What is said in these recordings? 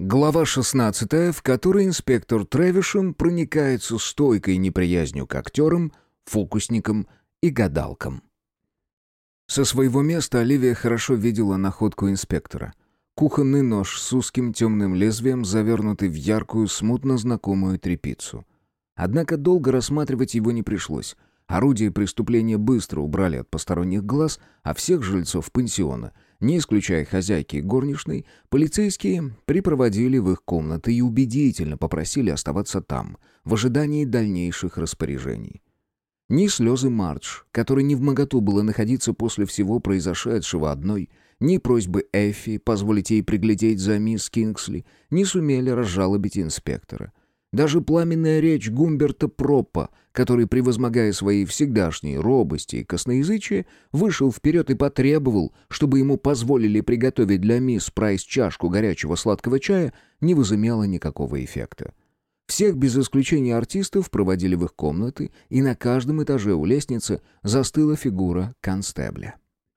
Глава 16, в которой инспектор Тревишем проникается стойкой неприязнью к актерам, фокусникам и гадалкам. Со своего места Оливия хорошо видела находку инспектора. Кухонный нож с узким темным лезвием, завернутый в яркую, смутно знакомую тряпицу. Однако долго рассматривать его не пришлось. Орудие преступления быстро убрали от посторонних глаз, а всех жильцов пансиона — не исключая хозяйки и горничной, полицейские припроводили в их комнаты и убедительно попросили оставаться там, в ожидании дальнейших распоряжений. Ни слезы Мардж, которой не в моготу было находиться после всего произошедшего одной, ни просьбы Эффи позволить ей приглядеть за мисс Кингсли не сумели разжалобить инспектора. Даже пламенная речь Гумберта Проппа, который, превозмогая свои всегдашние робости и косноязычие, вышел вперед и потребовал, чтобы ему позволили приготовить для мисс Прайс чашку горячего сладкого чая, не возымела никакого эффекта. Всех без исключения артистов проводили в их комнаты, и на каждом этаже у лестницы застыла фигура констебля.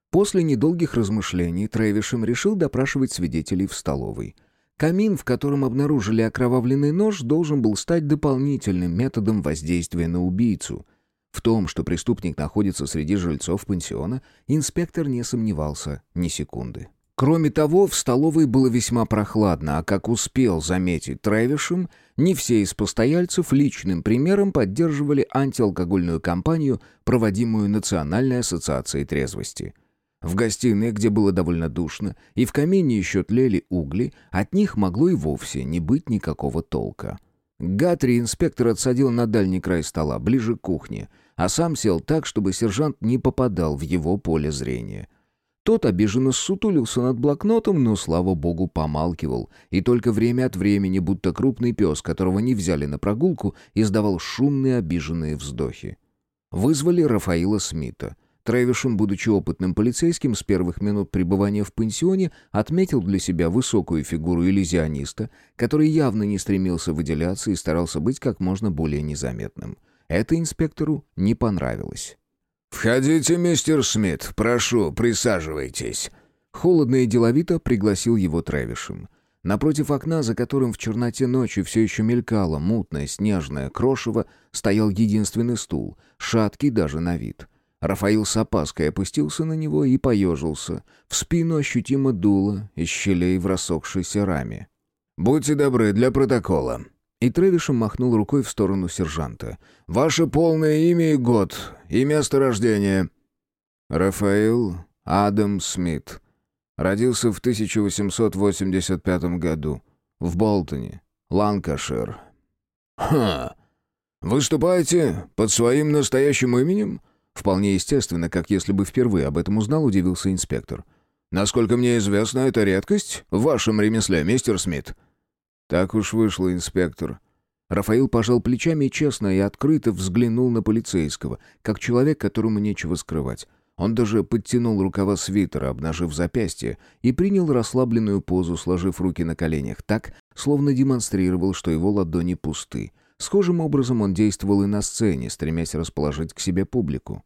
После недолгих размышлений Трэвишем решил допрашивать свидетелей в столовой — Камин, в котором обнаружили окровавленный нож, должен был стать дополнительным методом воздействия на убийцу. В том, что преступник находится среди жильцов пансиона, инспектор не сомневался ни секунды. Кроме того, в столовой было весьма прохладно, а как успел заметить Трэвишем, не все из постояльцев личным примером поддерживали антиалкогольную кампанию, проводимую Национальной ассоциацией трезвости. В гостиной, где было довольно душно, и в камине еще тлели угли, от них могло и вовсе не быть никакого толка. Гатри инспектор отсадил на дальний край стола, ближе к кухне, а сам сел так, чтобы сержант не попадал в его поле зрения. Тот обиженно сутулился над блокнотом, но, слава богу, помалкивал, и только время от времени, будто крупный пес, которого не взяли на прогулку, издавал шумные обиженные вздохи. Вызвали Рафаила Смита. Трэвишем, будучи опытным полицейским, с первых минут пребывания в пансионе отметил для себя высокую фигуру иллюзиониста, который явно не стремился выделяться и старался быть как можно более незаметным. Это инспектору не понравилось. «Входите, мистер Смит, прошу, присаживайтесь». Холодно и деловито пригласил его Трэвишем. Напротив окна, за которым в черноте ночи все еще мелькало мутное снежное крошево, стоял единственный стул, шаткий даже на вид. Рафаил с опаской опустился на него и поежился. В спину ощутимо дуло из щелей в рассохшейся раме. «Будьте добры, для протокола». И Тревишем махнул рукой в сторону сержанта. «Ваше полное имя и год, и место рождения». «Рафаил Адам Смит. Родился в 1885 году. В Болтоне, Ланкашир». «Ха! Выступаете под своим настоящим именем?» Вполне естественно, как если бы впервые об этом узнал, удивился инспектор. «Насколько мне известно, это редкость в вашем ремесле, мистер Смит». «Так уж вышло, инспектор». Рафаил пожал плечами и честно и открыто взглянул на полицейского, как человек, которому нечего скрывать. Он даже подтянул рукава свитера, обнажив запястье, и принял расслабленную позу, сложив руки на коленях так, словно демонстрировал, что его ладони пусты. Схожим образом он действовал и на сцене, стремясь расположить к себе публику.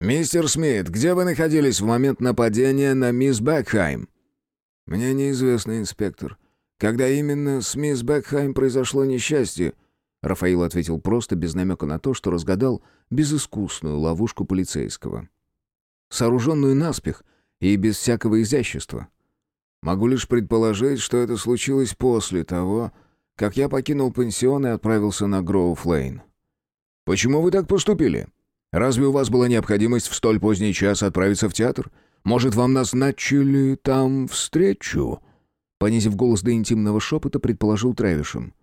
«Мистер Смит, где вы находились в момент нападения на мисс Бекхайм?» «Мне неизвестно, инспектор. Когда именно с мисс Бекхайм произошло несчастье?» Рафаил ответил просто, без намека на то, что разгадал безыскусную ловушку полицейского. Сооруженную наспех и без всякого изящества. Могу лишь предположить, что это случилось после того, как я покинул пансион и отправился на Гроув-Лейн. «Почему вы так поступили? Разве у вас была необходимость в столь поздний час отправиться в театр? Может, вам назначили там встречу?» Понизив голос до интимного шепота, предположил Трэвишем.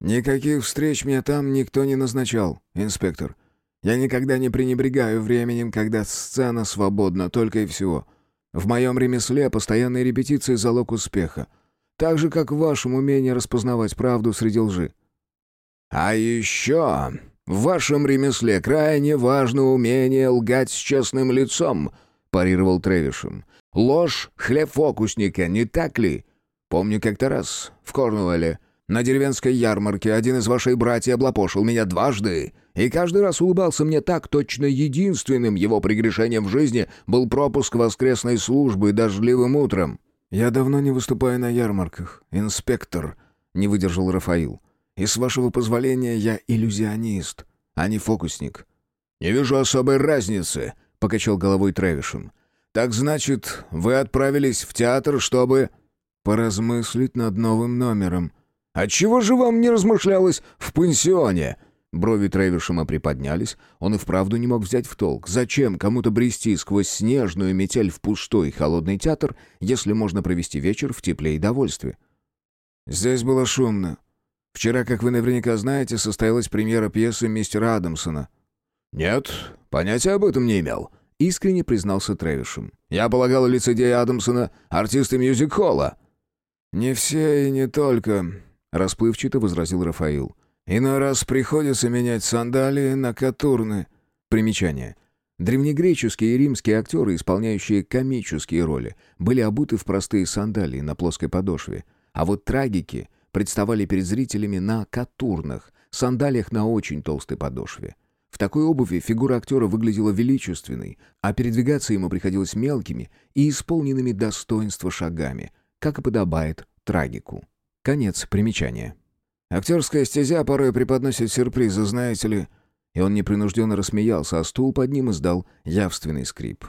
«Никаких встреч мне там никто не назначал, инспектор. Я никогда не пренебрегаю временем, когда сцена свободна, только и всего. В моем ремесле постоянные репетиции — залог успеха. Так же, как в вашем умении распознавать правду среди лжи. А еще в вашем ремесле крайне важно умение лгать с честным лицом, парировал Тревишем. Ложь — хлеб фокусника, не так ли? Помню как-то раз в Корнуэлле на деревенской ярмарке один из ваших братьев облапошил меня дважды, и каждый раз улыбался мне так, точно единственным его прегрешением в жизни был пропуск воскресной службы дождливым утром. «Я давно не выступаю на ярмарках, инспектор», — не выдержал Рафаил. «И с вашего позволения я иллюзионист, а не фокусник». «Не вижу особой разницы», — покачал головой Трэвишем. «Так значит, вы отправились в театр, чтобы...» «Поразмыслить над новым номером». «Отчего же вам не размышлялось в пансионе?» Брови Трэвишема приподнялись. Он и вправду не мог взять в толк. Зачем кому-то брести сквозь снежную метель в пустой холодный театр, если можно провести вечер в тепле и довольстве? «Здесь было шумно. Вчера, как вы наверняка знаете, состоялась премьера пьесы мистера Адамсона». «Нет, понятия об этом не имел», — искренне признался Трэвишем. «Я полагал, лицедей Адамсона — артисты мюзик-холла». «Не все и не только», — расплывчато возразил Рафаил. Иной раз приходится менять сандалии на катурны. Примечание. Древнегреческие и римские актеры, исполняющие комические роли, были обуты в простые сандалии на плоской подошве, а вот трагики представали перед зрителями на катурнах, сандалиях на очень толстой подошве. В такой обуви фигура актера выглядела величественной, а передвигаться ему приходилось мелкими и исполненными достоинства шагами, как и подобает трагику. Конец примечания. Актерская стезя порой преподносит сюрпризы, знаете ли». И он непринужденно рассмеялся, а стул под ним издал явственный скрип.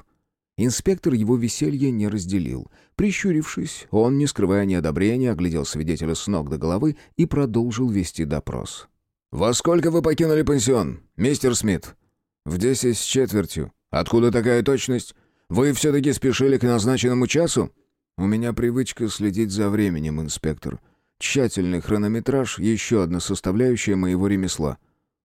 Инспектор его веселье не разделил. Прищурившись, он, не скрывая неодобрения, оглядел свидетеля с ног до головы и продолжил вести допрос. «Во сколько вы покинули пансион, мистер Смит?» «В десять с четвертью». «Откуда такая точность? Вы все-таки спешили к назначенному часу?» «У меня привычка следить за временем, инспектор. Тщательный хронометраж — еще одна составляющая моего ремесла.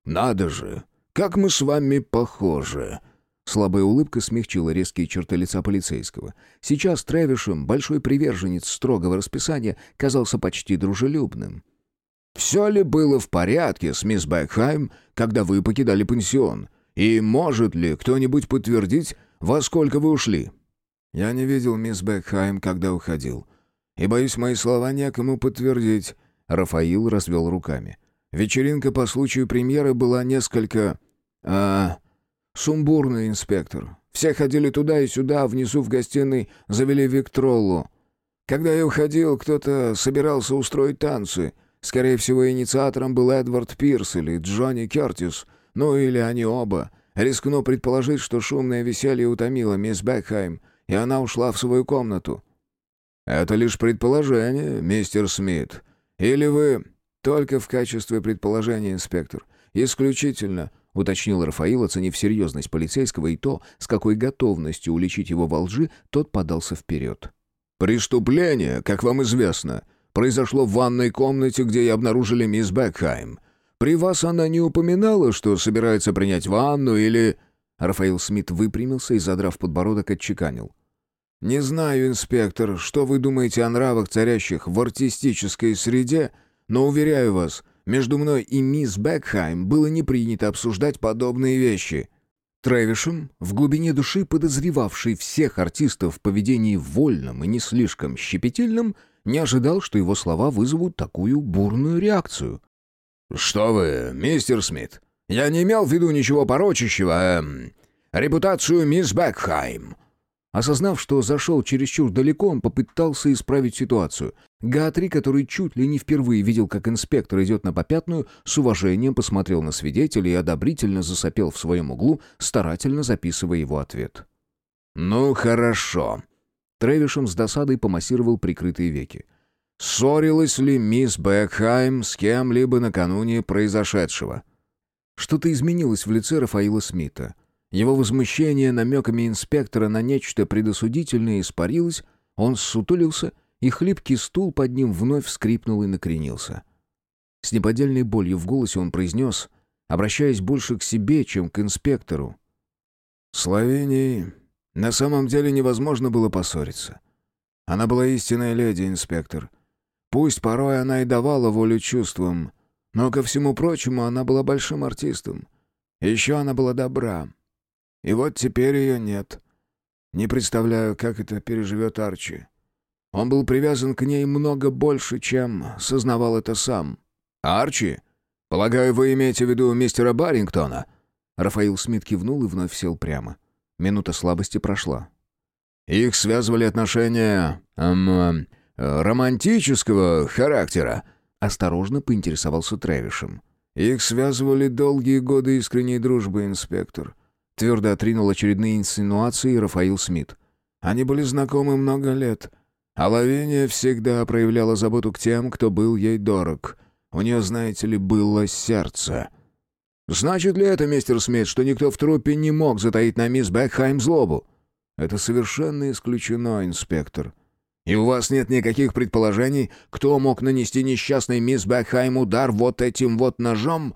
«Надо же! Как мы с вами похожи!» Слабая улыбка смягчила резкие черты лица полицейского. Сейчас Трэвишем, большой приверженец строгого расписания, казался почти дружелюбным. «Все ли было в порядке с мисс Бекхайм, когда вы покидали пансион? И может ли кто-нибудь подтвердить, во сколько вы ушли?» «Я не видел мисс Бекхайм, когда уходил. И, боюсь, мои слова некому подтвердить». Рафаил развел руками. «Вечеринка по случаю премьеры была несколько... а сумбурный, инспектор. Все ходили туда и сюда, внизу в гостиной завели Виктроллу. Когда я уходил, кто-то собирался устроить танцы. Скорее всего, инициатором был Эдвард Пирс или Джонни Кертис. Ну, или они оба. Рискну предположить, что шумное веселье утомило мисс Бекхайм, и она ушла в свою комнату. «Это лишь предположение, мистер Смит. Или вы...» «Только в качестве предположения, инспектор. Исключительно», — уточнил Рафаил, оценив серьезность полицейского и то, с какой готовностью уличить его во лжи, тот подался вперед. «Преступление, как вам известно, произошло в ванной комнате, где и обнаружили мисс Бекхайм. При вас она не упоминала, что собирается принять ванну или...» Рафаил Смит выпрямился и, задрав подбородок, отчеканил. «Не знаю, инспектор, что вы думаете о нравах, царящих в артистической среде, но, уверяю вас, между мной и мисс Бекхайм было не принято обсуждать подобные вещи». Трэвишем, в глубине души подозревавший всех артистов в поведении вольном и не слишком щепетильном, не ожидал, что его слова вызовут такую бурную реакцию. «Что вы, мистер Смит, я не имел в виду ничего порочащего, эм, репутацию мисс Бекхайм. Осознав, что зашел чересчур далеко, он попытался исправить ситуацию. Гатри, который чуть ли не впервые видел, как инспектор идет на попятную, с уважением посмотрел на свидетеля и одобрительно засопел в своем углу, старательно записывая его ответ. «Ну, хорошо». Тревишем с досадой помассировал прикрытые веки. «Ссорилась ли мисс Бекхайм с кем-либо накануне произошедшего?» Что-то изменилось в лице Рафаила Смита. Его возмущение намеками инспектора на нечто предосудительное испарилось, он ссутулился, и хлипкий стул под ним вновь скрипнул и накренился. С неподдельной болью в голосе он произнес, обращаясь больше к себе, чем к инспектору. «Словении на самом деле невозможно было поссориться. Она была истинная леди, инспектор. Пусть порой она и давала волю чувствам, но, ко всему прочему, она была большим артистом. Еще она была добра». И вот теперь ее нет. Не представляю, как это переживет Арчи. Он был привязан к ней много больше, чем сознавал это сам. «Арчи? Полагаю, вы имеете в виду мистера Баррингтона?» Рафаил Смит кивнул и вновь сел прямо. Минута слабости прошла. Их связывали отношения... Эм, романтического характера?» Осторожно поинтересовался Трэвишем. «Их связывали долгие годы искренней дружбы, инспектор», твердо отринул очередные инсинуации Рафаил Смит. «Они были знакомы много лет, а Лавиния всегда проявляла заботу к тем, кто был ей дорог. У нее, знаете ли, было сердце». «Значит ли это, мистер Смит, что никто в труппе не мог затаить на мисс Бекхайм злобу?» «Это совершенно исключено, инспектор. И у вас нет никаких предположений, кто мог нанести несчастной мисс Бекхайм удар вот этим вот ножом?»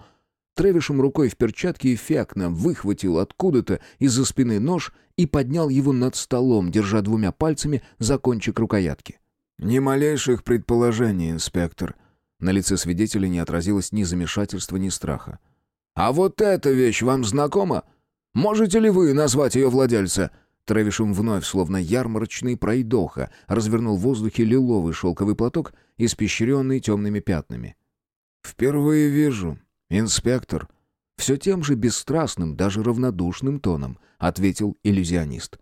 Тревишем рукой в перчатке эффектно выхватил откуда-то из-за спины нож и поднял его над столом, держа двумя пальцами за кончик рукоятки. «Ни малейших предположений, инспектор». На лице свидетеля не отразилось ни замешательства, ни страха. «А вот эта вещь вам знакома? Можете ли вы назвать ее владельца?» Трэвишем вновь, словно ярмарочный пройдоха, развернул в воздухе лиловый шелковый платок, испещренный темными пятнами. «Впервые вижу. Инспектор». Все тем же бесстрастным, даже равнодушным тоном, ответил иллюзионист.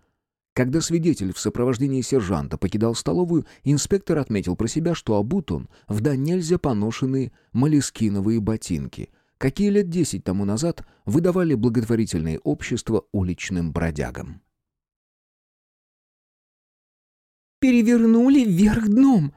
Когда свидетель в сопровождении сержанта покидал столовую, инспектор отметил про себя, что обут он в да нельзя поношенные молескиновые ботинки, какие лет десять тому назад выдавали благотворительные общества уличным бродягам. Перевернули вверх дном.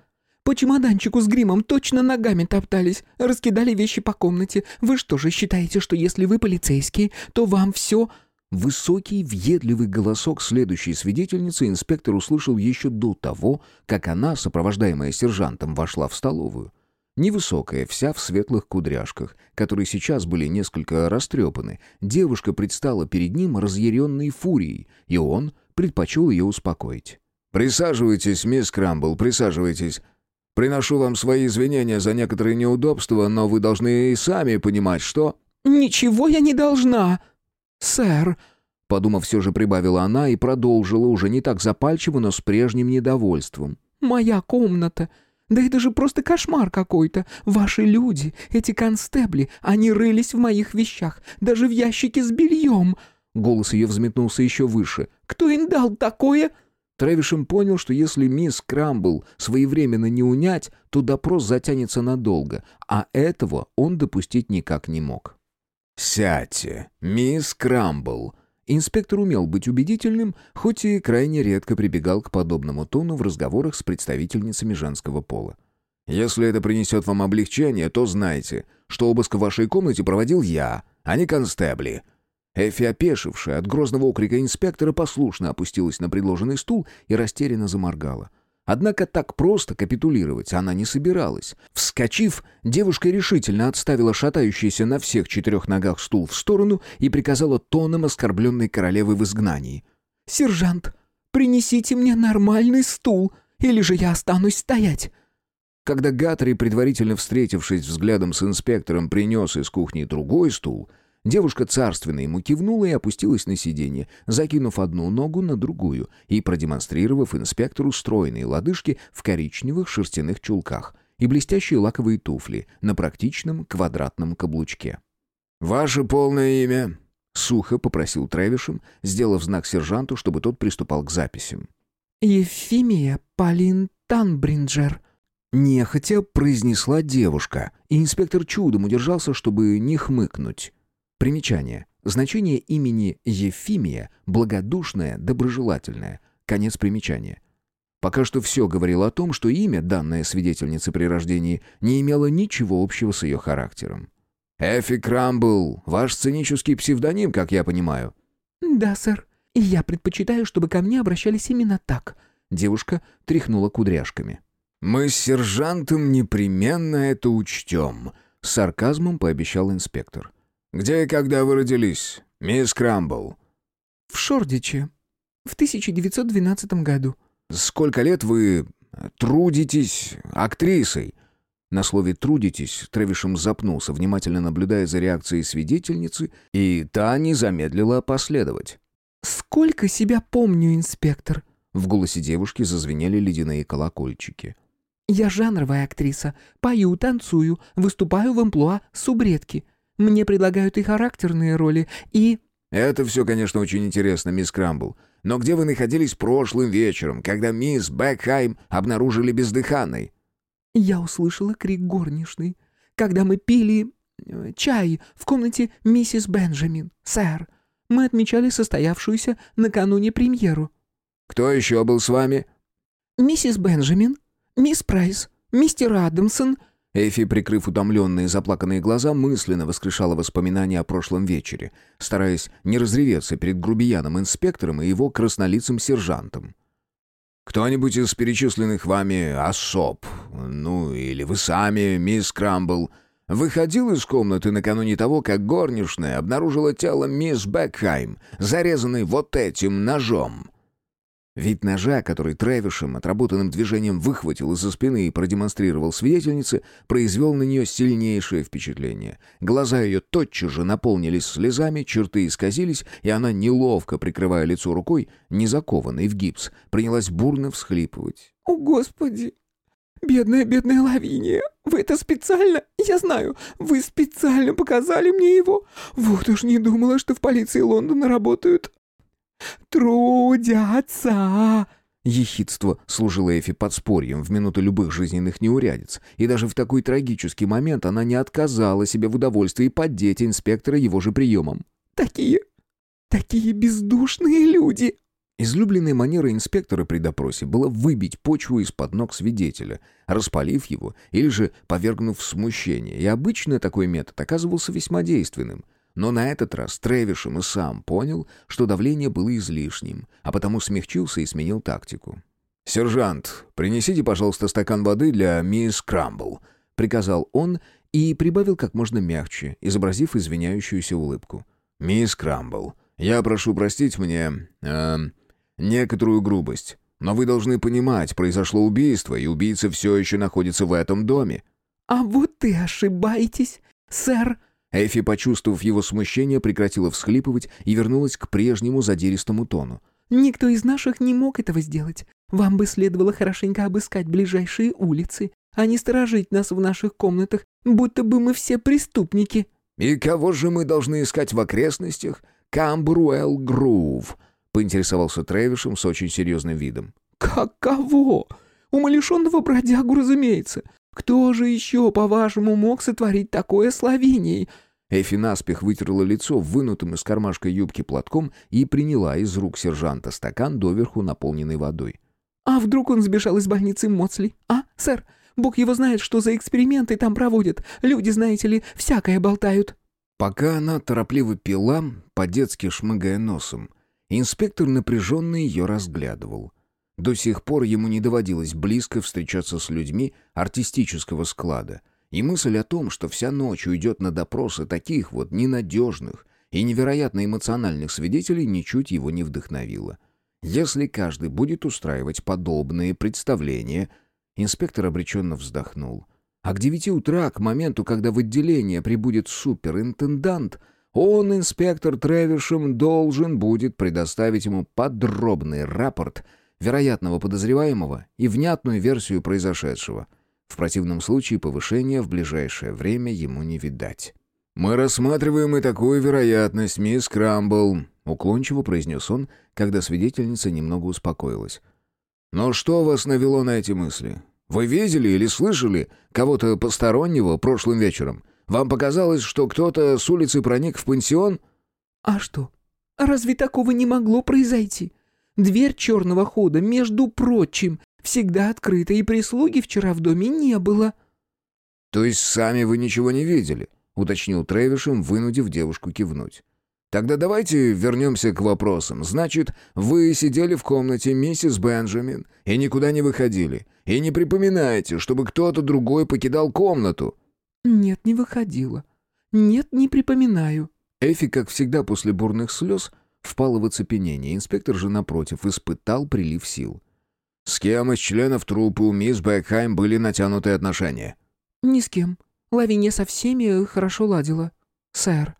По чемоданчику с гримом точно ногами топтались, раскидали вещи по комнате. Вы что же считаете, что если вы полицейские, то вам все...» Высокий, въедливый голосок следующей свидетельницы инспектор услышал еще до того, как она, сопровождаемая сержантом, вошла в столовую. Невысокая, вся в светлых кудряшках, которые сейчас были несколько растрепаны, девушка предстала перед ним разъяренной фурией, и он предпочел ее успокоить. «Присаживайтесь, мисс Крамбл, присаживайтесь. Приношу вам свои извинения за некоторые неудобства, но вы должны и сами понимать, что...» «Ничего я не должна, сэр», — подумав, все же прибавила она и продолжила уже не так запальчиво, но с прежним недовольством. «Моя комната. Да это же просто кошмар какой-то. Ваши люди, эти констебли, они рылись в моих вещах, даже в ящике с бельем». Голос ее взметнулся еще выше. «Кто им дал такое?» Трэвишем понял, что если мисс Крамбл своевременно не унять, то допрос затянется надолго, а этого он допустить никак не мог. «Сядьте, мисс Крамбл!» Инспектор умел быть убедительным, хоть и крайне редко прибегал к подобному тону в разговорах с представительницами женского пола. «Если это принесет вам облегчение, то знайте, что обыск в вашей комнате проводил я, а не констебли. Эфи, опешившая от грозного окрика инспектора, послушно опустилась на предложенный стул и растерянно заморгала. Однако так просто капитулировать она не собиралась. Вскочив, девушка решительно отставила шатающийся на всех четырех ногах стул в сторону и приказала тоном оскорбленной королевы в изгнании. «Сержант, принесите мне нормальный стул, или же я останусь стоять!» Когда Гатри, предварительно встретившись взглядом с инспектором, принес из кухни другой стул — Девушка царственно ему кивнула и опустилась на сиденье, закинув одну ногу на другую и продемонстрировав инспектору стройные лодыжки в коричневых шерстяных чулках и блестящие лаковые туфли на практичном квадратном каблучке. «Ваше полное имя?» — сухо попросил Трэвишем, сделав знак сержанту, чтобы тот приступал к записям. «Ефимия Полин Танбринджер», Нехотя произнесла девушка, и инспектор чудом удержался, чтобы не хмыкнуть. Примечание. Значение имени Ефимия – благодушное, доброжелательное. Конец примечания. Пока что все говорило о том, что имя, данное свидетельнице при рождении, не имело ничего общего с ее характером. «Эфи Крамбл, ваш сценический псевдоним, как я понимаю». «Да, сэр. И я предпочитаю, чтобы ко мне обращались именно так». Девушка тряхнула кудряшками. «Мы с сержантом непременно это учтем», — с сарказмом пообещал инспектор. «Где и когда вы родились, мисс Крамбл?» «В Шордиче. В 1912 году». «Сколько лет вы трудитесь актрисой?» На слове «трудитесь» Трэвишем запнулся, внимательно наблюдая за реакцией свидетельницы, и та не замедлила последовать. «Сколько себя помню, инспектор?» В голосе девушки зазвенели ледяные колокольчики. «Я жанровая актриса. Пою, танцую, выступаю в амплуа субредки. Мне предлагают и характерные роли, и...» «Это все, конечно, очень интересно, мисс Крамбл. Но где вы находились прошлым вечером, когда мисс Бекхайм обнаружили бездыханной?» Я услышала крик горничной, когда мы пили э, чай в комнате миссис Бенджамин, сэр. Мы отмечали состоявшуюся накануне премьеру. «Кто еще был с вами?» «Миссис Бенджамин, мисс Прайс, мистер Адамсон...» Эфи, прикрыв утомленные заплаканные глаза, мысленно воскрешала воспоминания о прошлом вечере, стараясь не разреветься перед грубияном-инспектором и его краснолицым сержантом. «Кто-нибудь из перечисленных вами особ, ну или вы сами, мисс Крамбл, выходил из комнаты накануне того, как горничная обнаружила тело мисс Бекхайм, зарезанной вот этим ножом?» Вид ножа, который Трэвишем отработанным движением выхватил из-за спины и продемонстрировал свидетельнице, произвел на нее сильнейшее впечатление. Глаза ее тотчас же наполнились слезами, черты исказились, и она, неловко прикрывая лицо рукой, не закованной в гипс, принялась бурно всхлипывать. «О, Господи! Бедная, бедная Лавиния! Вы это специально? Я знаю, вы специально показали мне его! Вот уж не думала, что в полиции Лондона работают «Трудятся!» Ехидство служило Эфи подспорьем в минуты любых жизненных неурядиц, и даже в такой трагический момент она не отказала себе в удовольствии поддеть инспектора его же приемом. «Такие... такие бездушные люди!» Излюбленной манерой инспектора при допросе было выбить почву из-под ног свидетеля, распалив его или же повергнув в смущение, и обычно такой метод оказывался весьма действенным. Но на этот раз Тревишем и сам понял, что давление было излишним, а потому смягчился и сменил тактику. «Сержант, принесите, пожалуйста, стакан воды для мисс Крамбл», — приказал он и прибавил как можно мягче, изобразив извиняющуюся улыбку. «Мисс Крамбл, я прошу простить мне... Э, некоторую грубость, но вы должны понимать, произошло убийство, и убийца все еще находится в этом доме». «А вот ты ошибаетесь, сэр», Эфи, почувствовав его смущение, прекратила всхлипывать и вернулась к прежнему задиристому тону. «Никто из наших не мог этого сделать. Вам бы следовало хорошенько обыскать ближайшие улицы, а не сторожить нас в наших комнатах, будто бы мы все преступники». «И кого же мы должны искать в окрестностях? Камбруэлл Грув», — поинтересовался Трэвишем с очень серьезным видом. «Как кого? Умалишенного бродягу, разумеется. Кто же еще, по-вашему, мог сотворить такое словенией?» Эфи наспех вытерла лицо вынутым из кармашка юбки платком и приняла из рук сержанта стакан, доверху наполненный водой. «А вдруг он сбежал из больницы Моцли? А, сэр? Бог его знает, что за эксперименты там проводят. Люди, знаете ли, всякое болтают». Пока она торопливо пила, по-детски шмыгая носом, инспектор напряженно ее разглядывал. До сих пор ему не доводилось близко встречаться с людьми артистического склада — и мысль о том, что вся ночь уйдет на допросы таких вот ненадежных и невероятно эмоциональных свидетелей, ничуть его не вдохновила. Если каждый будет устраивать подобные представления, инспектор обреченно вздохнул. А к девяти утра, к моменту, когда в отделение прибудет суперинтендант, он, инспектор Тревишем, должен будет предоставить ему подробный рапорт вероятного подозреваемого и внятную версию произошедшего — в противном случае повышения в ближайшее время ему не видать. «Мы рассматриваем и такую вероятность, мисс Крамбл», — уклончиво произнес он, когда свидетельница немного успокоилась. «Но что вас навело на эти мысли? Вы видели или слышали кого-то постороннего прошлым вечером? Вам показалось, что кто-то с улицы проник в пансион?» «А что? Разве такого не могло произойти? Дверь черного хода, между прочим, всегда открыта, и прислуги вчера в доме не было». «То есть сами вы ничего не видели?» — уточнил Трэвишем, вынудив девушку кивнуть. «Тогда давайте вернемся к вопросам. Значит, вы сидели в комнате миссис Бенджамин и никуда не выходили, и не припоминаете, чтобы кто-то другой покидал комнату?» «Нет, не выходила. Нет, не припоминаю». Эфи, как всегда после бурных слез, впала в оцепенение. Инспектор же, напротив, испытал прилив сил. «С кем из членов труппы у мисс Бекхайм были натянутые отношения?» «Ни с кем. Лавиния со всеми хорошо ладила, сэр».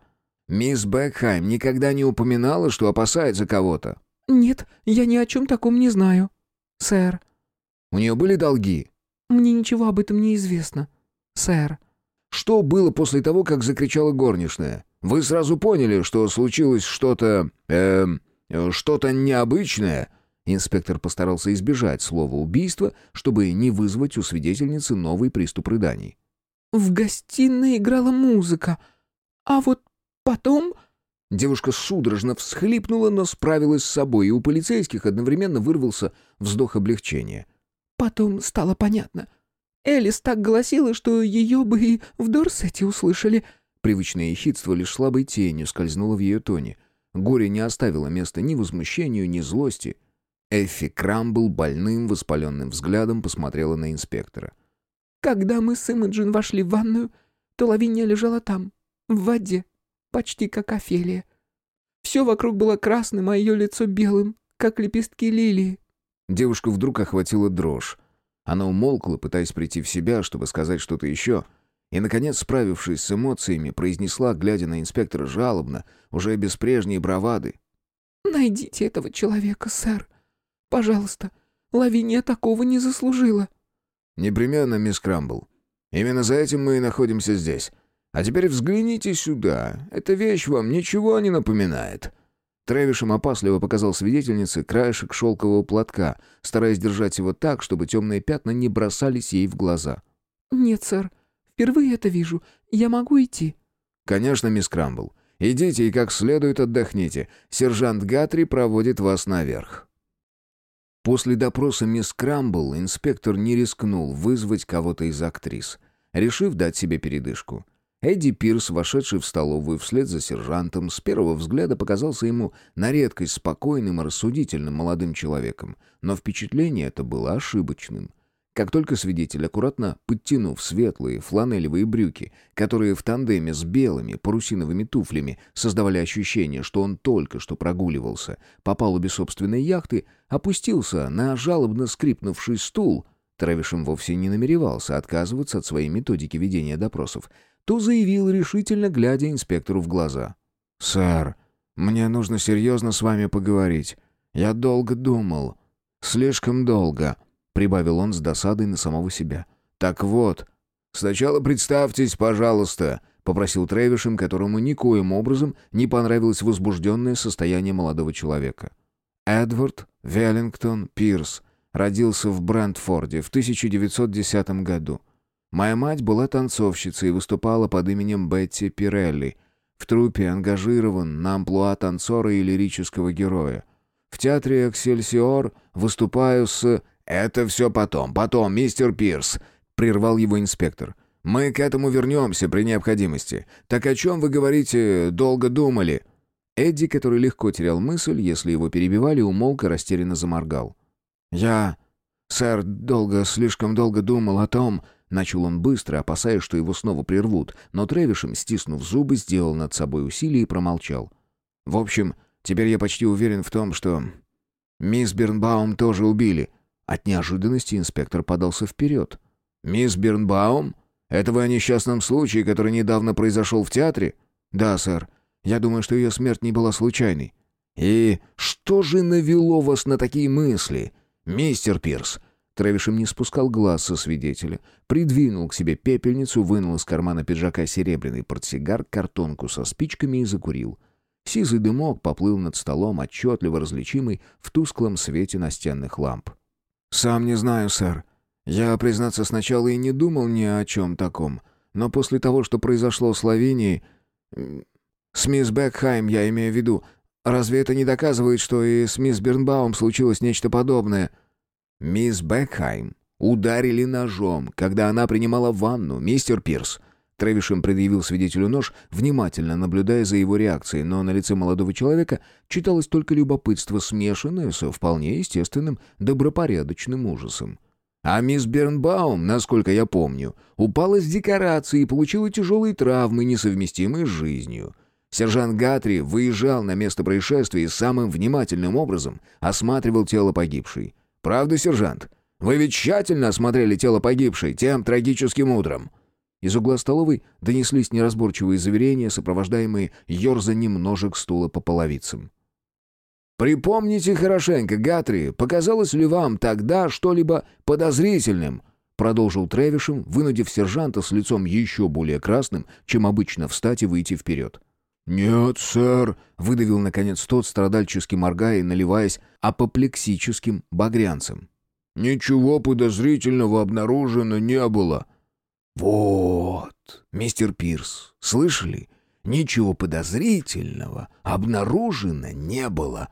«Мисс Бекхайм никогда не упоминала, что опасается кого-то?» «Нет, я ни о чем таком не знаю, сэр». «У нее были долги?» «Мне ничего об этом не известно, сэр». «Что было после того, как закричала горничная? Вы сразу поняли, что случилось что-то... эм... э, что-то необычное?» Инспектор постарался избежать слова «убийство», чтобы не вызвать у свидетельницы новый приступ рыданий. «В гостиной играла музыка, а вот потом...» Девушка судорожно всхлипнула, но справилась с собой, и у полицейских одновременно вырвался вздох облегчения. «Потом стало понятно. Элис так голосила, что ее бы и в Дорсете услышали». Привычное ехидство лишь слабой тенью скользнуло в ее тоне. Горе не оставило места ни возмущению, ни злости. Эффи Крамбл больным, воспаленным взглядом посмотрела на инспектора. «Когда мы с Имаджин вошли в ванную, то Лавиния лежала там, в воде, почти как Офелия. Все вокруг было красным, а ее лицо белым, как лепестки лилии». Девушку вдруг охватила дрожь. Она умолкла, пытаясь прийти в себя, чтобы сказать что-то еще, и, наконец, справившись с эмоциями, произнесла, глядя на инспектора жалобно, уже без прежней бравады. «Найдите этого человека, сэр. Пожалуйста, Лавиния такого не заслужила». «Непременно, мисс Крамбл. Именно за этим мы и находимся здесь. А теперь взгляните сюда. Эта вещь вам ничего не напоминает». Трэвишем опасливо показал свидетельнице краешек шелкового платка, стараясь держать его так, чтобы темные пятна не бросались ей в глаза. «Нет, сэр. Впервые это вижу. Я могу идти?» «Конечно, мисс Крамбл. Идите и как следует отдохните. Сержант Гатри проводит вас наверх». После допроса мисс Крамбл инспектор не рискнул вызвать кого-то из актрис, решив дать себе передышку. Эдди Пирс, вошедший в столовую вслед за сержантом, с первого взгляда показался ему на редкость спокойным и рассудительным молодым человеком, но впечатление это было ошибочным. Как только свидетель, аккуратно подтянув светлые фланелевые брюки, которые в тандеме с белыми парусиновыми туфлями создавали ощущение, что он только что прогуливался по палубе собственной яхты, опустился на жалобно скрипнувший стул, Трэвишем вовсе не намеревался отказываться от своей методики ведения допросов, то заявил решительно, глядя инспектору в глаза. «Сэр, мне нужно серьезно с вами поговорить. Я долго думал. Слишком долго прибавил он с досадой на самого себя. «Так вот, сначала представьтесь, пожалуйста», — попросил Трэвишем, которому никоим образом не понравилось возбужденное состояние молодого человека. Эдвард Веллингтон Пирс родился в Брентфорде в 1910 году. Моя мать была танцовщицей и выступала под именем Бетти Пирелли. В труппе ангажирован на амплуа танцора и лирического героя. В театре «Эксельсиор» выступаю с «Это все потом, потом, мистер Пирс», — прервал его инспектор. «Мы к этому вернемся при необходимости. Так о чем вы говорите, долго думали?» Эдди, который легко терял мысль, если его перебивали, умолк и растерянно заморгал. «Я, сэр, долго, слишком долго думал о том...» Начал он быстро, опасаясь, что его снова прервут, но Тревишем, стиснув зубы, сделал над собой усилие и промолчал. «В общем, теперь я почти уверен в том, что... Мисс Бернбаум тоже убили. От неожиданности инспектор подался вперед. «Мисс Бернбаум? Это вы о несчастном случае, который недавно произошел в театре?» «Да, сэр. Я думаю, что ее смерть не была случайной». «И что же навело вас на такие мысли, мистер Пирс?» Трэвишем не спускал глаз со свидетеля, придвинул к себе пепельницу, вынул из кармана пиджака серебряный портсигар, картонку со спичками и закурил. Сизый дымок поплыл над столом, отчетливо различимый в тусклом свете настенных ламп. «Сам не знаю, сэр. Я, признаться, сначала и не думал ни о чем таком. Но после того, что произошло с Лавинией... С мисс Бекхайм, я имею в виду. Разве это не доказывает, что и с мисс Бернбаум случилось нечто подобное?» «Мисс Бекхайм ударили ножом, когда она принимала ванну, мистер Пирс». Трэвишем предъявил свидетелю нож, внимательно наблюдая за его реакцией, но на лице молодого человека читалось только любопытство, смешанное со вполне естественным, добропорядочным ужасом. А мисс Бернбаум, насколько я помню, упала с декорации и получила тяжелые травмы, несовместимые с жизнью. Сержант Гатри выезжал на место происшествия и самым внимательным образом осматривал тело погибшей. «Правда, сержант? Вы ведь тщательно осмотрели тело погибшей тем трагическим утром?» Из угла столовой донеслись неразборчивые заверения, сопровождаемые ерзанием ножек стула по половицам. «Припомните хорошенько, Гатри, показалось ли вам тогда что-либо подозрительным?» Продолжил Тревишем, вынудив сержанта с лицом еще более красным, чем обычно, встать и выйти вперед. «Нет, сэр», — выдавил, наконец, тот, страдальчески моргая и наливаясь апоплексическим багрянцем. «Ничего подозрительного обнаружено не было». «Вот, мистер Пирс, слышали? Ничего подозрительного обнаружено не было».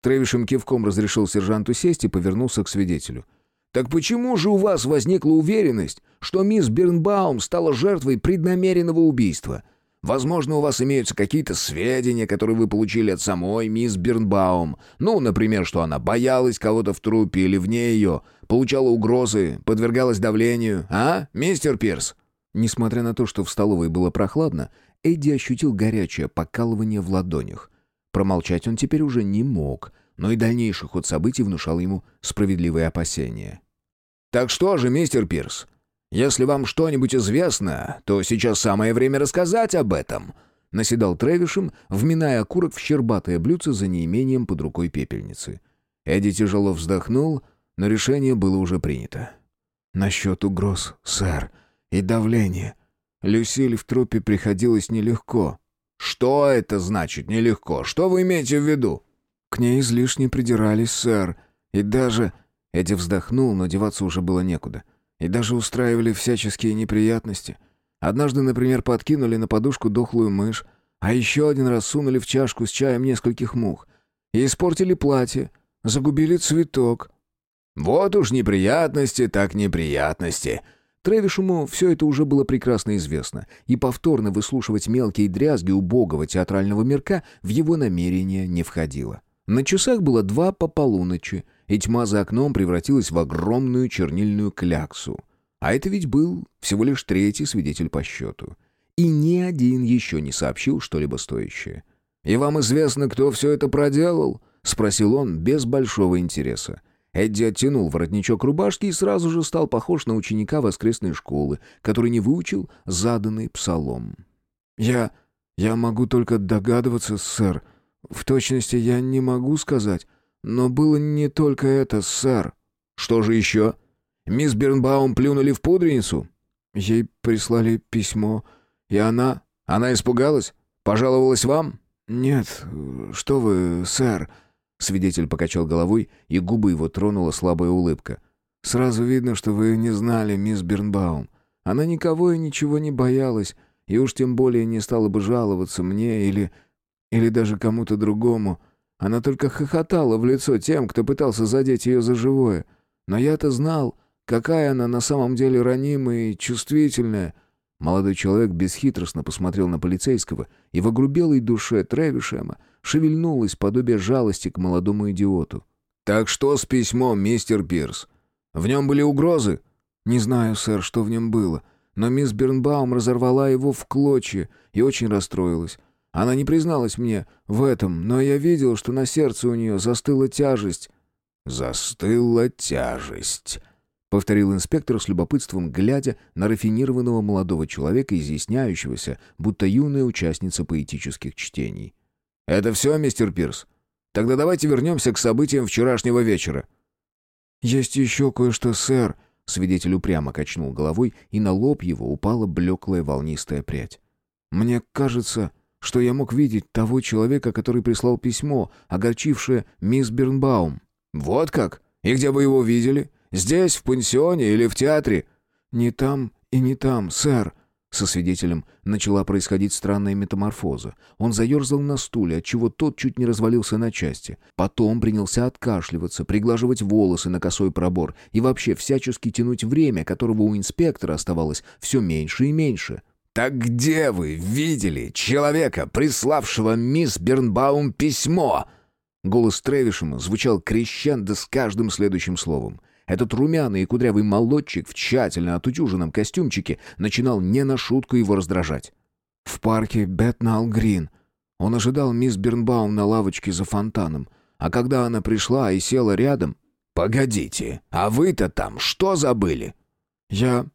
Тревишем кивком разрешил сержанту сесть и повернулся к свидетелю. «Так почему же у вас возникла уверенность, что мисс Бернбаум стала жертвой преднамеренного убийства?» Возможно, у вас имеются какие-то сведения, которые вы получили от самой мисс Бернбаум. Ну, например, что она боялась кого-то в трупе или вне ее, получала угрозы, подвергалась давлению. А, мистер Пирс?» Несмотря на то, что в столовой было прохладно, Эдди ощутил горячее покалывание в ладонях. Промолчать он теперь уже не мог, но и дальнейший ход событий внушал ему справедливые опасения. «Так что же, мистер Пирс, если вам что-нибудь известно, то сейчас самое время рассказать об этом», — наседал Трэвишем, вминая окурок в щербатое блюдце за неимением под рукой пепельницы. Эдди тяжело вздохнул, но решение было уже принято. «Насчет угроз, сэр, и давления. Люсиль в трупе приходилось нелегко». «Что это значит нелегко? Что вы имеете в виду?» «К ней излишне придирались, сэр, и даже...» Эдди вздохнул, но деваться уже было некуда. И даже устраивали всяческие неприятности. Однажды, например, подкинули на подушку дохлую мышь, а еще один раз сунули в чашку с чаем нескольких мух. И испортили платье, загубили цветок. «Вот уж неприятности, так неприятности!» Трэвишему все это уже было прекрасно известно, и повторно выслушивать мелкие дрязги убогого театрального мирка в его намерения не входило. На часах было два по полуночи, и тьма за окном превратилась в огромную чернильную кляксу. А это ведь был всего лишь третий свидетель по счету. И ни один еще не сообщил что-либо стоящее. «И вам известно, кто все это проделал?» — спросил он без большого интереса. Эдди оттянул воротничок рубашки и сразу же стал похож на ученика воскресной школы, который не выучил заданный псалом. «Я... я могу только догадываться, сэр. В точности я не могу сказать. Но было не только это, сэр. Что же еще? Мисс Бернбаум плюнули в пудреницу? Ей прислали письмо, и она... Она испугалась? Пожаловалась вам? Нет, что вы, сэр... Свидетель покачал головой, и губы его тронула слабая улыбка. «Сразу видно, что вы не знали мисс Бернбаум. Она никого и ничего не боялась, и уж тем более не стала бы жаловаться мне или... или даже кому-то другому. Она только хохотала в лицо тем, кто пытался задеть ее за живое. Но я-то знал, какая она на самом деле ранимая и чувствительная. Молодой человек бесхитростно посмотрел на полицейского, и в огрубелой душе Тревишема шевельнулось подобие жалости к молодому идиоту. «Так что с письмом, мистер Пирс? В нем были угрозы?» «Не знаю, сэр, что в нем было, но мисс Бернбаум разорвала его в клочья и очень расстроилась. Она не призналась мне в этом, но я видел, что на сердце у нее застыла тяжесть». «Застыла тяжесть», — повторил инспектор с любопытством, глядя на рафинированного молодого человека, изъясняющегося, будто юная участница поэтических чтений. «Это все, мистер Пирс? Тогда давайте вернемся к событиям вчерашнего вечера». «Есть еще кое-что, сэр», — свидетель упрямо качнул головой, и на лоб его упала блеклая волнистая прядь. «Мне кажется, что я мог видеть того человека, который прислал письмо, огорчившее мисс Бернбаум. «Вот как? И где вы его видели? Здесь, в пансионе или в театре?» «Не там и не там, сэр». Со свидетелем начала происходить странная метаморфоза. Он заерзал на стуле, отчего тот чуть не развалился на части. Потом принялся откашливаться, приглаживать волосы на косой пробор и вообще всячески тянуть время, которого у инспектора оставалось все меньше и меньше. «Так где вы видели человека, приславшего мисс Бернбаум письмо?» Голос Тревишема звучал крещендо с каждым следующим словом. Этот румяный и кудрявый молодчик в тщательно отутюженном костюмчике начинал не на шутку его раздражать. «В парке Бетнал-Грин. Он ожидал мисс Бернбаум на лавочке за фонтаном. А когда она пришла и села рядом...» «Погодите, а вы-то там что забыли?» «Я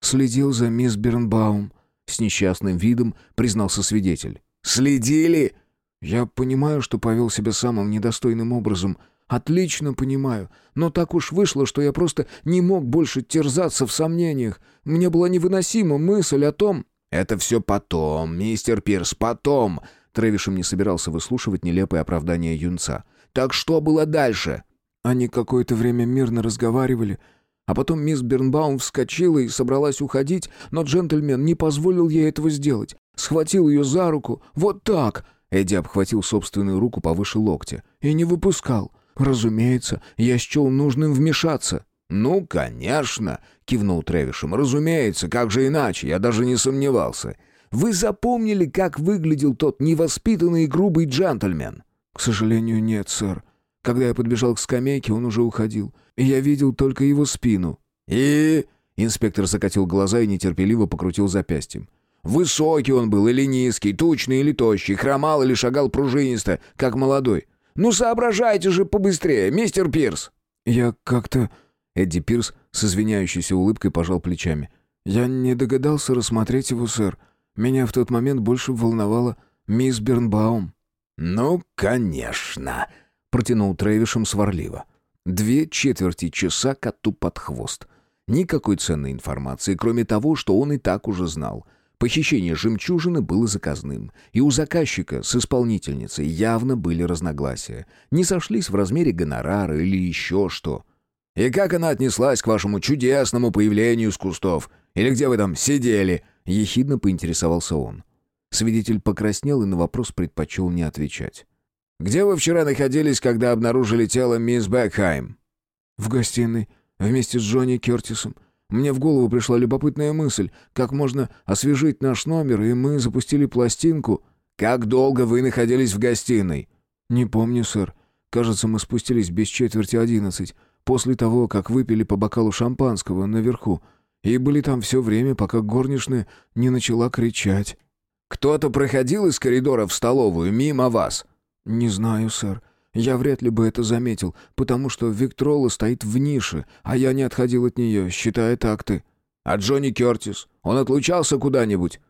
следил за мисс Бернбаум», с несчастным видом признался свидетель. «Следили?» «Я понимаю, что повел себя самым недостойным образом. Отлично понимаю. Но так уж вышло, что я просто не мог больше терзаться в сомнениях. Мне была невыносима мысль о том...» «Это все потом, мистер Пирс, потом. Трэвишем не собирался выслушивать нелепое оправдание юнца. «Так что было дальше?» Они какое-то время мирно разговаривали, а потом мисс Бернбаум вскочила и собралась уходить, но джентльмен не позволил ей этого сделать. Схватил ее за руку. «Вот так!» Эдди обхватил собственную руку повыше локтя. «И не выпускал. Разумеется, я счел нужным вмешаться». «Ну, конечно!» — кивнул Тревишем. «Разумеется, как же иначе? Я даже не сомневался. Вы запомнили, как выглядел тот невоспитанный и грубый джентльмен?» «К сожалению, нет, сэр. Когда я подбежал к скамейке, он уже уходил. И я видел только его спину». «И...» — инспектор закатил глаза и нетерпеливо покрутил запястьем. «Высокий он был или низкий, тучный или тощий, хромал или шагал пружинисто, как молодой. Ну соображайте же побыстрее, мистер Пирс!» «Я как-то...» Эдди Пирс с извиняющейся улыбкой пожал плечами. «Я не догадался рассмотреть его, сэр. Меня в тот момент больше волновала мисс Бернбаум». «Ну, конечно!» — протянул Трэвишем сварливо. Две четверти часа коту под хвост. Никакой ценной информации, кроме того, что он и так уже знал. Похищение жемчужины было заказным, и у заказчика с исполнительницей явно были разногласия. Не сошлись в размере гонорара или еще что. «И как она отнеслась к вашему чудесному появлению с кустов? Или где вы там сидели?» — ехидно поинтересовался он. Свидетель покраснел и на вопрос предпочел не отвечать. «Где вы вчера находились, когда обнаружили тело мисс Бекхайм?» «В гостиной, вместе с Джонни Кертисом. Мне в голову пришла любопытная мысль, как можно освежить наш номер, и мы запустили пластинку. Как долго вы находились в гостиной? Не помню, сэр. Кажется, мы спустились без четверти одиннадцать, после того, как выпили по бокалу шампанского наверху, и были там все время, пока горничная не начала кричать. Кто-то проходил из коридора в столовую мимо вас? Не знаю, сэр. Я вряд ли бы это заметил, потому что Виктрола стоит в нише, а я не отходил от нее, считая такты. А Джонни Кертис? Он отлучался куда-нибудь?»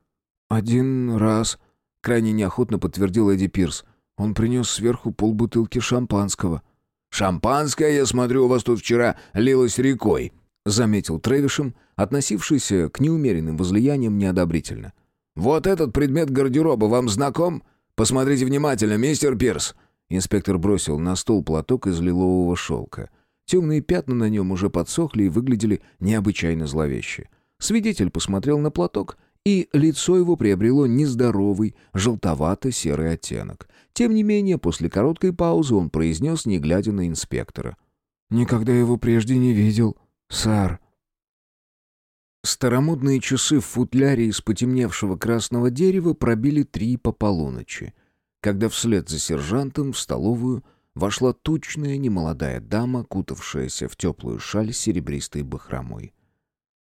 «Один раз», — крайне неохотно подтвердил Эдди Пирс. «Он принес сверху полбутылки шампанского». «Шампанское, я смотрю, у вас тут вчера лилось рекой», — заметил Тревишем, относившийся к неумеренным возлияниям неодобрительно. «Вот этот предмет гардероба вам знаком? Посмотрите внимательно, мистер Пирс. Инспектор бросил на стол платок из лилового шелка. Темные пятна на нем уже подсохли и выглядели необычайно зловеще. Свидетель посмотрел на платок, и лицо его приобрело нездоровый, желтовато-серый оттенок. Тем не менее, после короткой паузы он произнес, не глядя на инспектора. «Никогда его прежде не видел, сэр». Старомодные часы в футляре из потемневшего красного дерева пробили три по полуночи когда вслед за сержантом в столовую вошла тучная немолодая дама, кутавшаяся в теплую шаль с серебристой бахромой.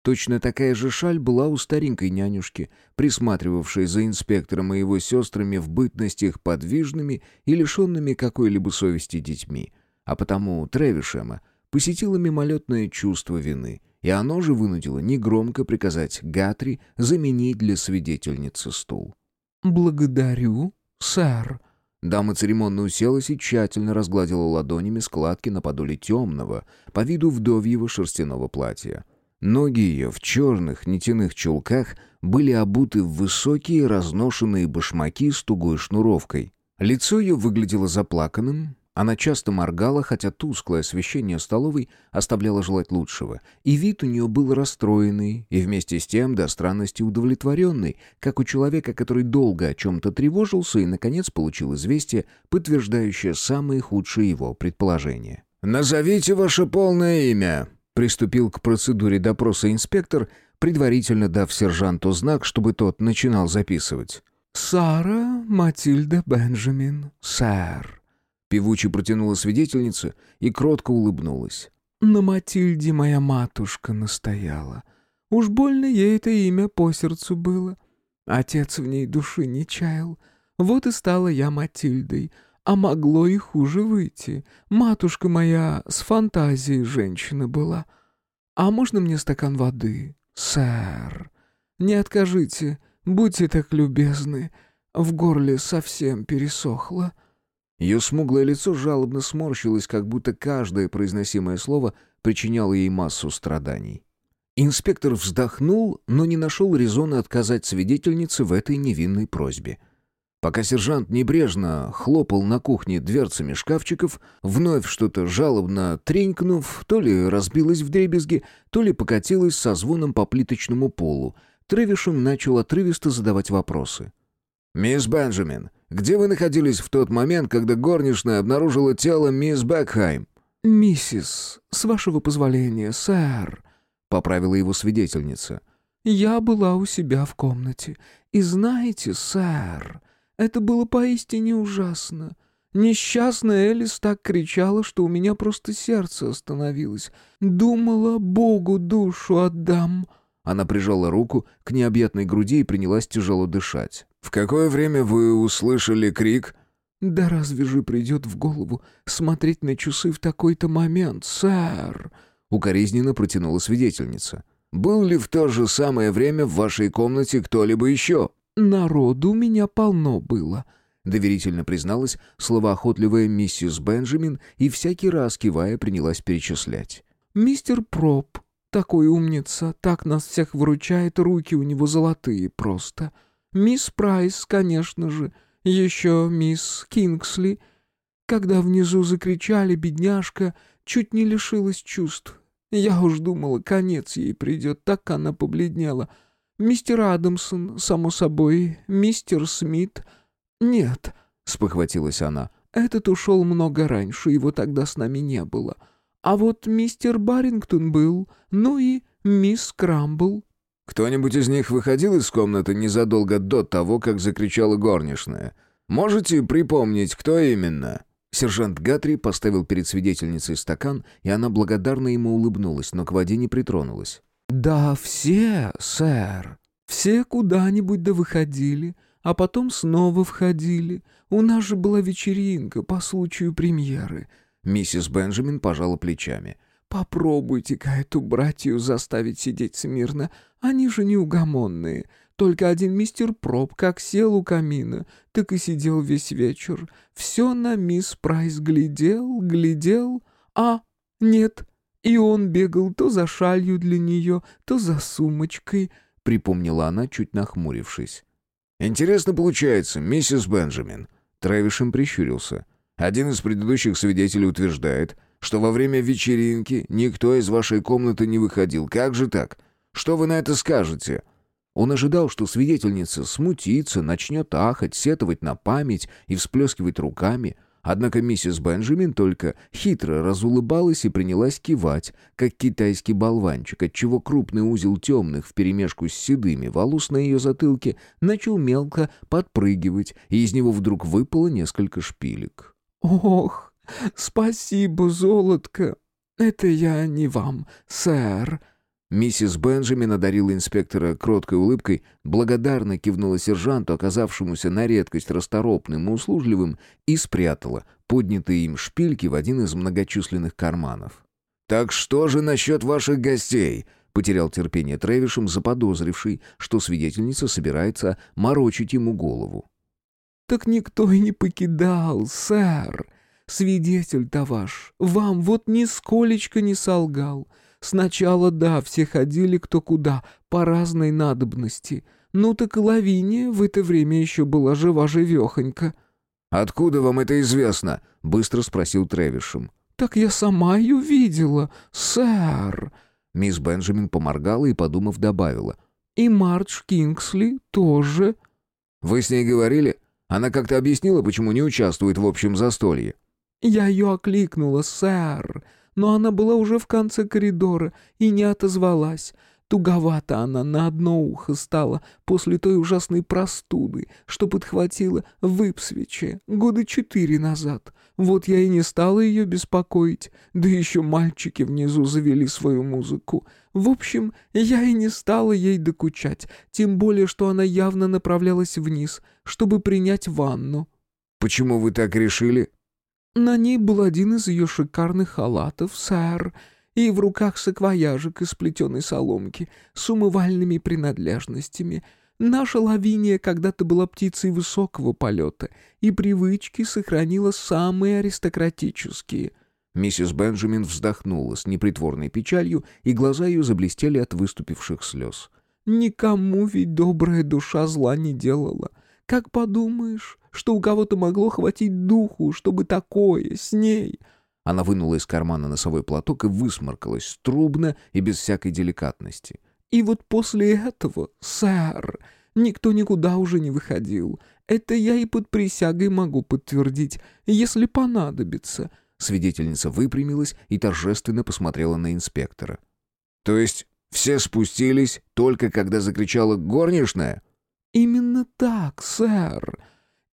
Точно такая же шаль была у старенькой нянюшки, присматривавшей за инспектором и его сестрами в бытность их подвижными и лишенными какой-либо совести детьми, а потому Тревишема посетило мимолетное чувство вины, и оно же вынудило негромко приказать Гатри заменить для свидетельницы стул. «Благодарю», «Сэр». Дама церемонно уселась и тщательно разгладила ладонями складки на подоле темного, по виду вдовьего шерстяного платья. Ноги ее в черных нитяных чулках были обуты в высокие разношенные башмаки с тугой шнуровкой. Лицо ее выглядело заплаканным, она часто моргала, хотя тусклое освещение столовой оставляло желать лучшего, и вид у нее был расстроенный и вместе с тем до странности удовлетворенный, как у человека, который долго о чем-то тревожился и, наконец, получил известие, подтверждающее самые худшие его предположения. «Назовите ваше полное имя», — приступил к процедуре допроса инспектор, предварительно дав сержанту знак, чтобы тот начинал записывать. «Сара Матильда Бенджамин, сэр», Певуче протянула свидетельница и кротко улыбнулась. «На Матильде моя матушка настояла. Уж больно ей это имя по сердцу было. Отец в ней души не чаял. Вот и стала я Матильдой. А могло и хуже выйти. Матушка моя с фантазией женщина была. А можно мне стакан воды, сэр? Не откажите, будьте так любезны. В горле совсем пересохло». Ее смуглое лицо жалобно сморщилось, как будто каждое произносимое слово причиняло ей массу страданий. Инспектор вздохнул, но не нашел резона отказать свидетельнице в этой невинной просьбе. Пока сержант небрежно хлопал на кухне дверцами шкафчиков, вновь что-то жалобно тренькнув, то ли разбилось в дребезги, то ли покатилось со звоном по плиточному полу, Тревишем начал отрывисто задавать вопросы. «Мисс Бенджамин, где вы находились в тот момент, когда горничная обнаружила тело мисс Бекхайм?» «Миссис, с вашего позволения, сэр», — поправила его свидетельница. «Я была у себя в комнате. И знаете, сэр, это было поистине ужасно. Несчастная Элис так кричала, что у меня просто сердце остановилось. Думала, Богу душу отдам». Она прижала руку к необъятной груди и принялась тяжело дышать. «В какое время вы услышали крик?» «Да разве же придет в голову смотреть на часы в такой-то момент, сэр?» Укоризненно протянула свидетельница. «Был ли в то же самое время в вашей комнате кто-либо еще?» «Народу у меня полно было», — доверительно призналась словоохотливая миссис Бенджамин и всякий раз, кивая, принялась перечислять. «Мистер Проб, такой умница, так нас всех выручает, руки у него золотые просто. Мисс Прайс, конечно же, еще мисс Кингсли. Когда внизу закричали, бедняжка чуть не лишилась чувств. Я уж думала, конец ей придет, так она побледнела. Мистер Адамсон, само собой, мистер Смит. Нет, — спохватилась она, — этот ушел много раньше, его тогда с нами не было. — а вот мистер Барингтон был, ну и мисс Крамбл». «Кто-нибудь из них выходил из комнаты незадолго до того, как закричала горничная? Можете припомнить, кто именно?» Сержант Гатри поставил перед свидетельницей стакан, и она благодарно ему улыбнулась, но к воде не притронулась. «Да все, сэр. Все куда-нибудь да выходили, а потом снова входили. У нас же была вечеринка по случаю премьеры. Миссис Бенджамин пожала плечами. «Попробуйте-ка эту братью заставить сидеть смирно. Они же неугомонные. Только один мистер Проб как сел у камина, так и сидел весь вечер. Все на мисс Прайс глядел, глядел. А, нет, и он бегал то за шалью для нее, то за сумочкой», — припомнила она, чуть нахмурившись. «Интересно получается, миссис Бенджамин». Трэвишем прищурился. Один из предыдущих свидетелей утверждает, что во время вечеринки никто из вашей комнаты не выходил. Как же так? Что вы на это скажете?» Он ожидал, что свидетельница смутится, начнет ахать, сетовать на память и всплескивать руками. Однако миссис Бенджамин только хитро разулыбалась и принялась кивать, как китайский болванчик, отчего крупный узел темных вперемешку с седыми волос на ее затылке начал мелко подпрыгивать, и из него вдруг выпало несколько шпилек. «Ох, спасибо, золотко! Это я не вам, сэр!» Миссис Бенджамин одарила инспектора кроткой улыбкой, благодарно кивнула сержанту, оказавшемуся на редкость расторопным и услужливым, и спрятала поднятые им шпильки в один из многочисленных карманов. «Так что же насчет ваших гостей?» — потерял терпение Тревишем, заподозривший, что свидетельница собирается морочить ему голову. «Так никто и не покидал, сэр. Свидетель-то ваш вам вот нисколечко не солгал. Сначала, да, все ходили кто куда, по разной надобности. Ну так и Лавиния в это время еще была жива-живехонька». «Откуда вам это известно?» — быстро спросил Тревишем. «Так я сама ее видела, сэр». Мисс Бенджамин поморгала и, подумав, добавила. «И Мардж Кингсли тоже». «Вы с ней говорили?» Она как-то объяснила, почему не участвует в общем застолье. «Я ее окликнула, сэр, но она была уже в конце коридора и не отозвалась. Туговато она на одно ухо стала после той ужасной простуды, что подхватила в Ипсвиче года четыре назад. Вот я и не стала ее беспокоить, да еще мальчики внизу завели свою музыку. В общем, я и не стала ей докучать, тем более, что она явно направлялась вниз, чтобы принять ванну». «Почему вы так решили?» На ней был один из ее шикарных халатов, сэр, и в руках саквояжик из плетеной соломки с умывальными принадлежностями. Наша Лавиния когда-то была птицей высокого полета и привычки сохранила самые аристократические — Миссис Бенджамин вздохнула с непритворной печалью, и глаза ее заблестели от выступивших слез. «Никому ведь добрая душа зла не делала. Как подумаешь, что у кого-то могло хватить духу, чтобы такое с ней?» Она вынула из кармана носовой платок и высморкалась трубно и без всякой деликатности. «И вот после этого, сэр, никто никуда уже не выходил. Это я и под присягой могу подтвердить, если понадобится». Свидетельница выпрямилась и торжественно посмотрела на инспектора. «То есть все спустились только когда закричала горничная?» «Именно так, сэр.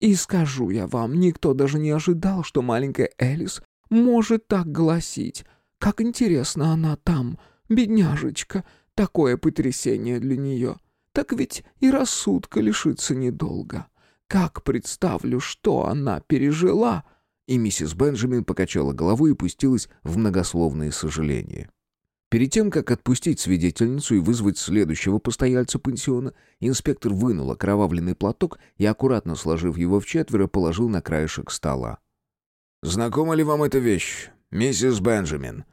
И скажу я вам, никто даже не ожидал, что маленькая Элис может так гласить. Как интересно она там, бедняжечка, такое потрясение для нее. Так ведь и рассудка лишится недолго. Как представлю, что она пережила!» И миссис Бенджамин покачала головой и пустилась в многословные сожаления. Перед тем, как отпустить свидетельницу и вызвать следующего постояльца пансиона, инспектор вынул окровавленный платок и, аккуратно сложив его в четверо, положил на краешек стола. «Знакома ли вам эта вещь, миссис Бенджамин?»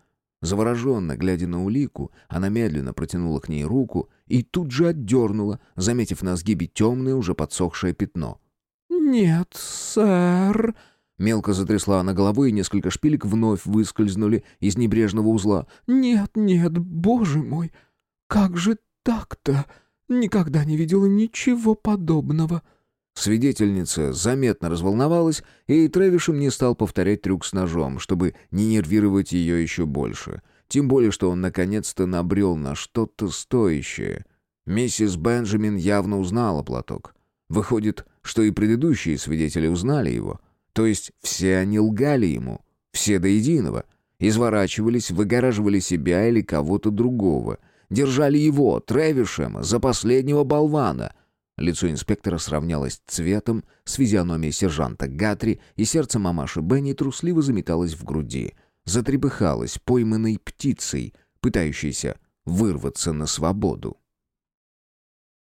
Завороженно, глядя на улику, она медленно протянула к ней руку и тут же отдернула, заметив на сгибе темное, уже подсохшее пятно. «Нет, сэр», Мелко затрясла она головой, и несколько шпилек вновь выскользнули из небрежного узла. «Нет, нет, боже мой! Как же так-то? Никогда не видела ничего подобного!» Свидетельница заметно разволновалась, и Трэвишем не стал повторять трюк с ножом, чтобы не нервировать ее еще больше. Тем более, что он наконец-то набрел на что-то стоящее. Миссис Бенджамин явно узнала платок. Выходит, что и предыдущие свидетели узнали его — то есть все они лгали ему, все до единого, изворачивались, выгораживали себя или кого-то другого, держали его, Трэвишема, за последнего болвана. Лицо инспектора сравнялось цветом с физиономией сержанта Гатри, и сердце мамаши Бенни трусливо заметалось в груди, затрепыхалось пойманной птицей, пытающейся вырваться на свободу.